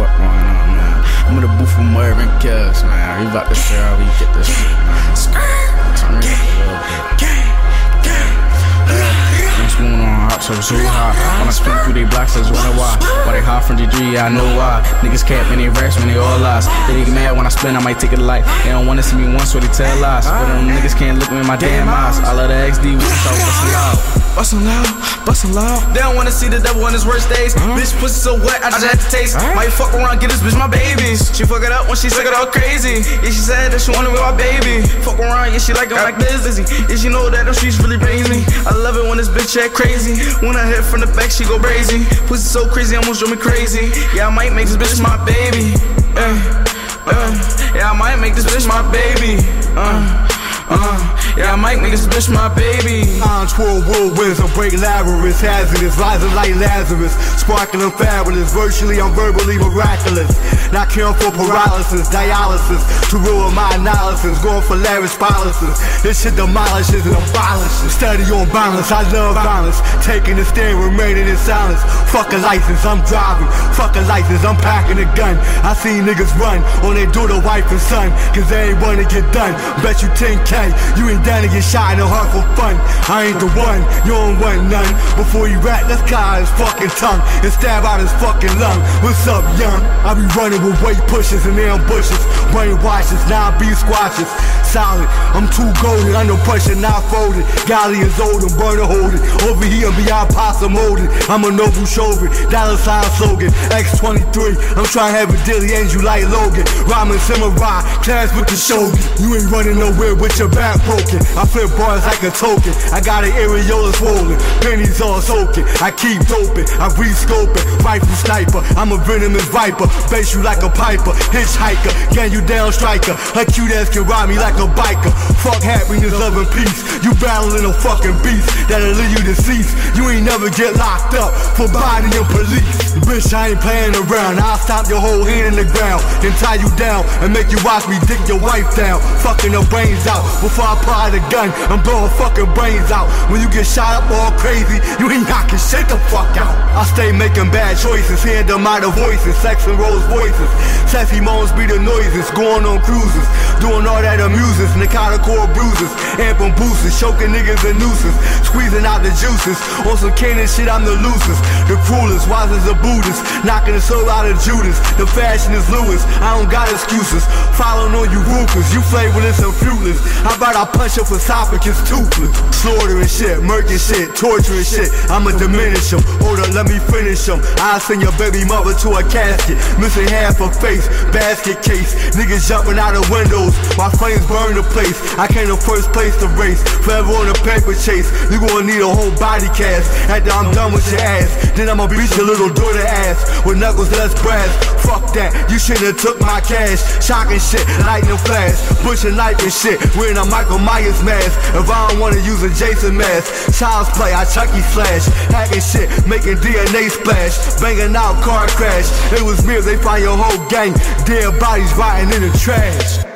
fuck going on, man. I'm in the booth with Marvin Kills, man. We about to figure out how we get this shit, man. Turn it so so hot. When I spin through they blocks, I just wonder why. Why they hot from D3, I know why. Niggas cap and they raps when they all lies. They get mad when I spin, I might take it light. They don't wanna see me once, so they tell lies. But them niggas can't look me in my damn eyes. I love the XD, we talk bustin' loud. Bustin' loud, bustin' loud. They don't wanna see the devil on his worst days. Bitch pussy so wet, I just had to taste. Might fuck around, get this bitch my babies. She fuck it up when she suck it all crazy. Yeah, she said that she wanna be my baby. Fuck around, yeah, she like it like this, Lizzy. Yeah, she know that them streets really raise me. I love it when this bitch act crazy. When I hit from the back, she go crazy. Pussy so crazy, almost drove me crazy. Yeah, I might make this bitch my baby. Uh, uh, yeah, I might make this bitch my baby. Uh, uh, yeah, I might make this bitch my baby. Twirl whirlwinds, I break labyrinths, hazardous, rising like Lazarus, sparkling fabulous, virtually I'm verbally miraculous. Not caring for paralysis, dialysis, to ruin my analysis, going for lavish policies. This shit demolishes and abolishes. Study on balance, I love violence, Taking the stand, remaining in silence. Fuck a license, I'm driving. Fuck a license, I'm packing a gun. I seen niggas run on their daughter, wife, and son, cause they ain't wanna get done. Bet you 10k, you ain't down to get shot in the heart for fun. I ain't the one, you don't want none. Before you rap, let's cut his fucking tongue and stab out his fucking lung. What's up, young? I be running with weight pushers and ambushes. Brainwashes, now I be squashes. Solid, I'm too golden, under pressure, not folded. Golly is old and burner holding. Over here, beyond possum molded. I'm a noble chauffeur, dollar sign slogan. X23, I'm trying to have a daily angel like Logan. Rhyming samurai, class with the shogun. You ain't running nowhere with your back broken. I flip bars like a token. I got an areola swollen, pennies all soaking. I keep doping, I re-scoping. Rifle sniper, I'm a venomous viper. Base you like a piper, hitchhiker, gang you down striker. Her cute ass can ride me like a biker. Fuck happiness, love and peace. You battling a fucking beast that'll leave you deceased. You ain't never get locked up for body and police. Bitch, I ain't playing around. I'll stop your whole hand in the ground, then tie you down and make you watch me dick your wife down. Fucking her brains out before I apply the gun. I'm blowing fucking brains out. When you get shot up all crazy, you ain't knocking shit the fuck out. I stay making bad choices, hear the of voices, sex and rose voices. Sassy moans be the noises, going on cruises, doing all that amuses, Nakata core bruises, amping boosters, choking niggas and nooses, squeezing out the juices. On some Canaan shit, I'm the loosest, the cruelest, wise as a Buddhist, knocking the soul out of Judas. The fashion is Lewis, I don't got excuses. Following on ruthless, you flavorless and fruitless. How about I punch your esophagus toothless? Slaughtering shit, murking shit, torturing shit. I'ma diminish them. Hold up, let me finish them. I'll send your baby mother to a casket, missing half her face, basket case. Niggas jumping out of windows My flames burn the place. I came to first place to race, forever on a paper chase. You gonna need a whole body cast after I'm done with your ass. Then I'ma beat your little daughter ass with knuckles less brass. Fuck that, you shouldn't have took my cash. Shocking shit, lightning flash, pushing light and shit. Wearing a Michael Myers mask. If I don't wanna use a Jason mask, child's play, I Chucky slash. Hacking shit, making DNA splash. Banging out car crash. It was me, they find your whole gang. Dead bodies rotting in the trash.